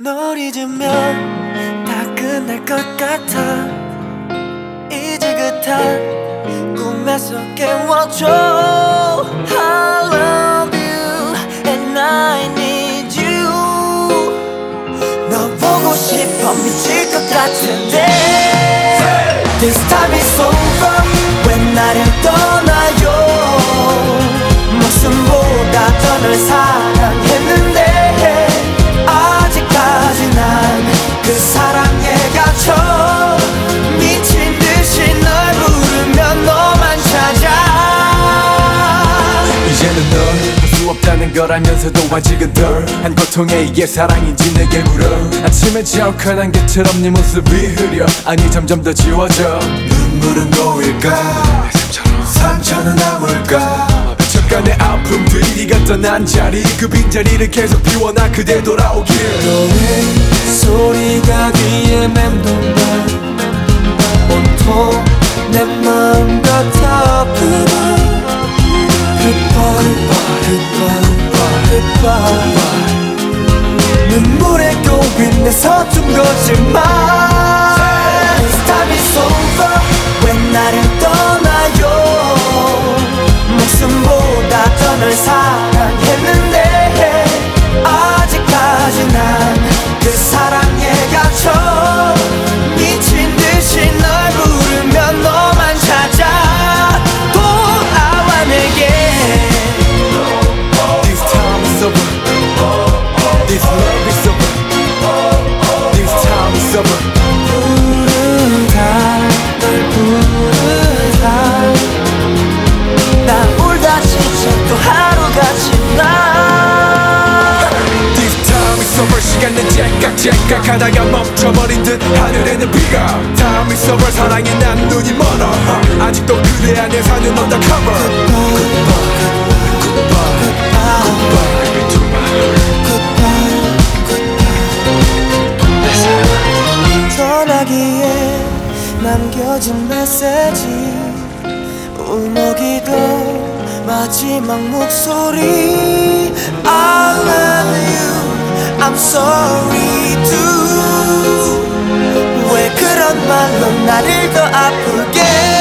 널 잊으면 다 끝날 것 같아. 이 지긋한 꿈에서 깨워줘. I love you and I need you. 너 보고 싶어 미칠 것 같은데 그 사랑에 갇혀 미친 듯이 널 부르면 너만 찾아. 이제는 널 수 없다는 걸 알면서도 아직은 덜한 고통에 이게 사랑인지 내게 물어. 아침에 자욱한 게처럼 네 모습이 흐려. 아니 점점 더 지워져. 눈물은 놓일까? 상처는 남을까? 잠깐의 아픔들이 네가 떠난 자리 그 빈자리를 계속 비워놔 그대 돌아오길. 너의 소리가 귀에 맴돈다. 온통 내 마음 같아 Goodbye Goodbye Goodbye 눈물에 고인 내 서툰 거짓말 째깍째깍 하다가 멈춰버린 듯 하늘에는 비가 is over 사랑에 난 눈이 멀어. 아직도 그대 안에 사는 undercover 전화기에 남겨진 메시지. 울먹이던 마지막 목소리. I love you. I'm sorry 왜 그런 말로 나를 더 아프게